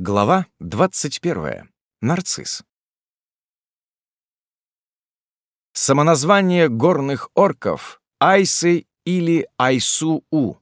Глава 21. Нарцисс. Самоназвание горных орков — Айсы или Айсу-У.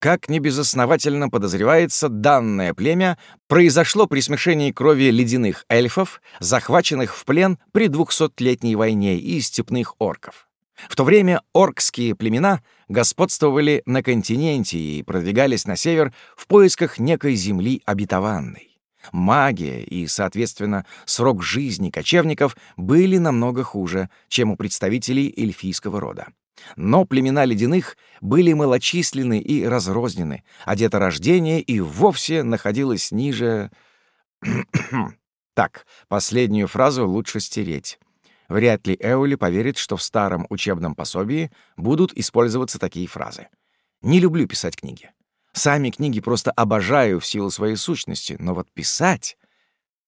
Как небезосновательно подозревается, данное племя произошло при смешении крови ледяных эльфов, захваченных в плен при двухсотлетней войне, и степных орков. В то время оркские племена господствовали на континенте и продвигались на север в поисках некой земли обетованной. Магия и, соответственно, срок жизни кочевников были намного хуже, чем у представителей эльфийского рода. Но племена ледяных были малочисленны и разрознены, а деторождение и вовсе находилось ниже... так, последнюю фразу лучше стереть. Вряд ли Эули поверит, что в старом учебном пособии будут использоваться такие фразы. Не люблю писать книги. Сами книги просто обожаю в силу своей сущности, но вот писать...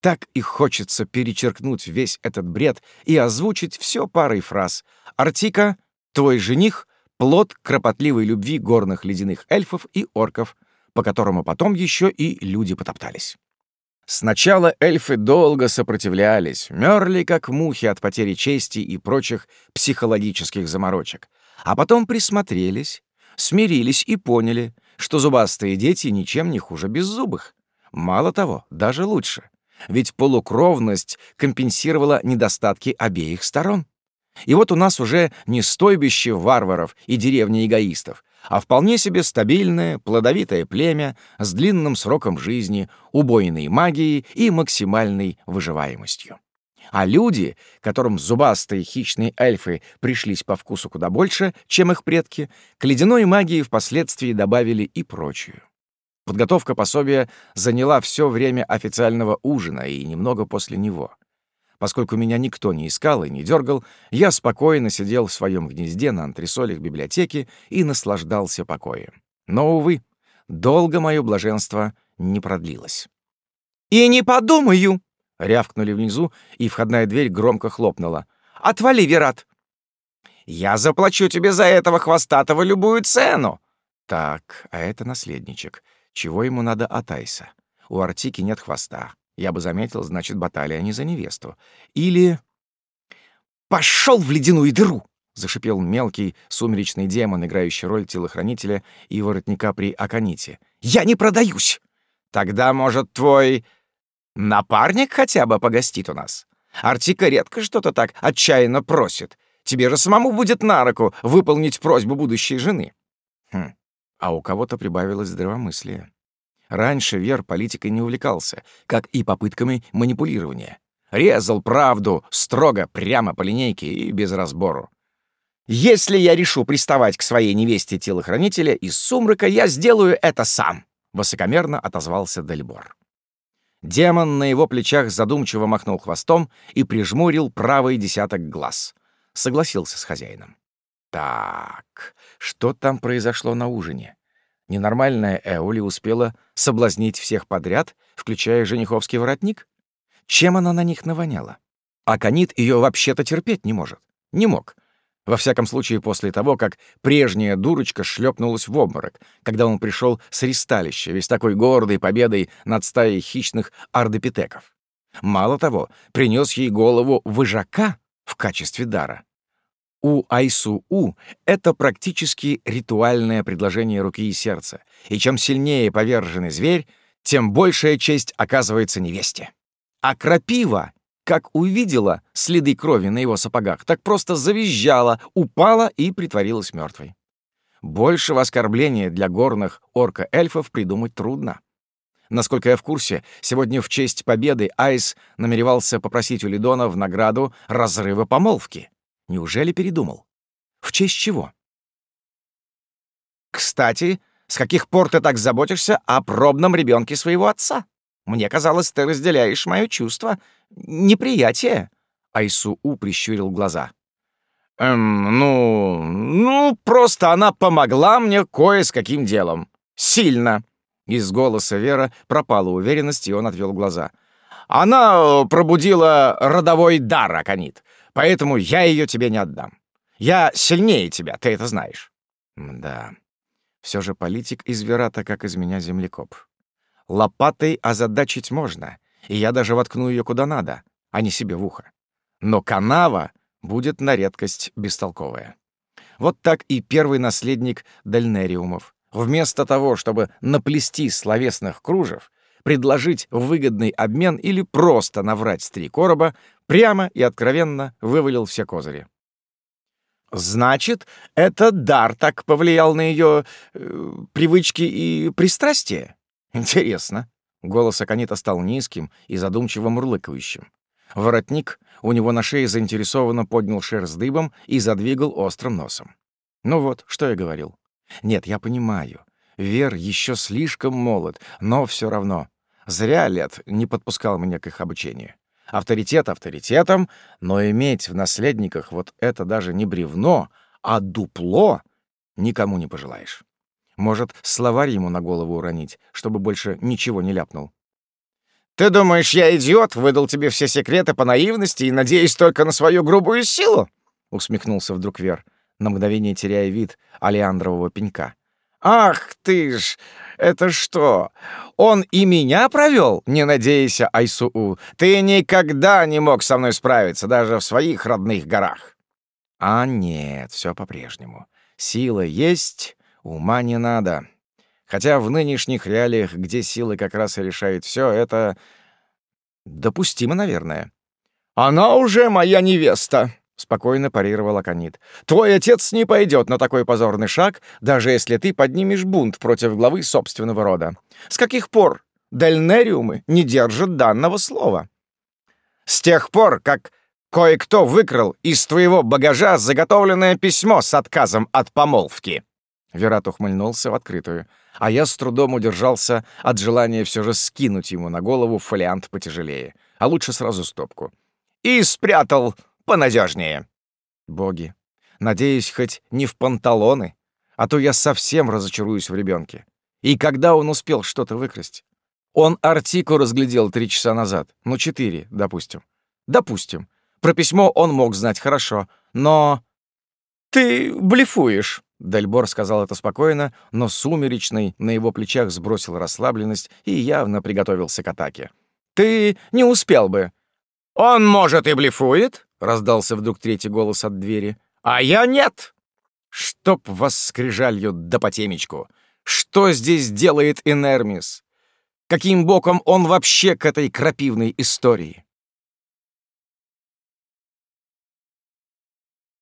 Так и хочется перечеркнуть весь этот бред и озвучить все парой фраз. «Артика, твой жених — плод кропотливой любви горных ледяных эльфов и орков, по которому потом еще и люди потоптались». Сначала эльфы долго сопротивлялись, мерли как мухи от потери чести и прочих психологических заморочек, а потом присмотрелись, смирились и поняли — что зубастые дети ничем не хуже беззубых. Мало того, даже лучше. Ведь полукровность компенсировала недостатки обеих сторон. И вот у нас уже не стойбище варваров и деревня эгоистов, а вполне себе стабильное, плодовитое племя с длинным сроком жизни, убойной магией и максимальной выживаемостью. А люди, которым зубастые хищные эльфы пришлись по вкусу куда больше, чем их предки, к ледяной магии впоследствии добавили и прочую. Подготовка пособия заняла все время официального ужина и немного после него. Поскольку меня никто не искал и не дергал, я спокойно сидел в своем гнезде на антресолях библиотеки и наслаждался покоем. Но, увы, долго мое блаженство не продлилось. «И не подумаю!» Рявкнули внизу, и входная дверь громко хлопнула. «Отвали, Верат!» «Я заплачу тебе за этого хвостатого любую цену!» «Так, а это наследничек. Чего ему надо от Айса? У Артики нет хвоста. Я бы заметил, значит, баталия не за невесту. Или...» «Пошел в ледяную дыру!» — зашипел мелкий сумеречный демон, играющий роль телохранителя и воротника при Аконите. «Я не продаюсь!» «Тогда, может, твой Напарник хотя бы погостит у нас. Артика редко что-то так отчаянно просит. Тебе же самому будет на руку выполнить просьбу будущей жены. Хм, а у кого-то прибавилось здравомыслие. Раньше Вер политикой не увлекался, как и попытками манипулирования. Резал правду строго, прямо по линейке и без разбору. «Если я решу приставать к своей невесте телохранителя из сумрака, я сделаю это сам», — высокомерно отозвался Дельбор. Демон на его плечах задумчиво махнул хвостом и прижмурил правый десяток глаз. Согласился с хозяином. Так, что там произошло на ужине? Ненормальная Эули успела соблазнить всех подряд, включая жениховский воротник? Чем она на них навоняла? А Канит ее вообще-то терпеть не может. Не мог. Во всяком случае, после того, как прежняя дурочка шлепнулась в обморок, когда он пришел с ристалища, весь такой гордой победой над стаей хищных ардепитеков. Мало того, принес ей голову выжака в качестве дара. У Айсу-У это практически ритуальное предложение руки и сердца, и чем сильнее поверженный зверь, тем большая честь оказывается невесте. А крапива как увидела следы крови на его сапогах, так просто завизжала, упала и притворилась мертвой. Большего оскорбления для горных орка-эльфов придумать трудно. Насколько я в курсе, сегодня в честь победы Айс намеревался попросить у Лидона в награду разрыва помолвки. Неужели передумал? В честь чего? Кстати, с каких пор ты так заботишься о пробном ребенке своего отца? Мне казалось, ты разделяешь мое чувство неприятие. Айсу-У прищурил глаза. «Эм, ну... ну, просто она помогла мне кое с каким делом. Сильно!» Из голоса Вера пропала уверенность, и он отвел глаза. «Она пробудила родовой дар, Аконит, поэтому я ее тебе не отдам. Я сильнее тебя, ты это знаешь». «Да, все же политик из Верата, как из меня землекоп. Лопатой озадачить можно, и я даже воткну ее куда надо, а не себе в ухо. Но канава будет на редкость бестолковая. Вот так и первый наследник Дальнериумов. Вместо того, чтобы наплести словесных кружев, предложить выгодный обмен или просто наврать с три короба, прямо и откровенно вывалил все козыри. Значит, это дар так повлиял на ее э, привычки и пристрастия? Интересно. Голос Аканита стал низким и задумчиво мурлыкающим. Воротник у него на шее заинтересованно поднял шерсть дыбом и задвигал острым носом. Ну вот, что я говорил. Нет, я понимаю. Вер еще слишком молод, но все равно. Зря лет не подпускал меня к их обучению. Авторитет авторитетом, но иметь в наследниках вот это даже не бревно, а дупло никому не пожелаешь. Может, словарь ему на голову уронить, чтобы больше ничего не ляпнул. «Ты думаешь, я идиот, выдал тебе все секреты по наивности и надеюсь только на свою грубую силу?» — усмехнулся вдруг Вер, на мгновение теряя вид алиандрового пенька. «Ах ты ж! Это что, он и меня провел? Не надейся, Айсуу. Ты никогда не мог со мной справиться, даже в своих родных горах». А нет, все по-прежнему. Сила есть, ума не надо. Хотя в нынешних реалиях, где силы как раз и решают все, это допустимо, наверное. «Она уже моя невеста», — спокойно парировал Аконит. «Твой отец не пойдет на такой позорный шаг, даже если ты поднимешь бунт против главы собственного рода. С каких пор дальнериумы не держат данного слова?» «С тех пор, как кое-кто выкрал из твоего багажа заготовленное письмо с отказом от помолвки». Верат ухмыльнулся в открытую, а я с трудом удержался от желания все же скинуть ему на голову фолиант потяжелее, а лучше сразу стопку. «И спрятал понадежнее. Боги, надеюсь, хоть не в панталоны, а то я совсем разочаруюсь в ребенке. И когда он успел что-то выкрасть? Он Артику разглядел три часа назад, ну четыре, допустим. Допустим. Про письмо он мог знать хорошо, но... «Ты блефуешь», — Дальбор сказал это спокойно, но сумеречный на его плечах сбросил расслабленность и явно приготовился к атаке. «Ты не успел бы». «Он, может, и блефует?» — раздался вдруг третий голос от двери. «А я нет!» «Чтоб вас скрижалью да по темечку! Что здесь делает Энермис? Каким боком он вообще к этой крапивной истории?»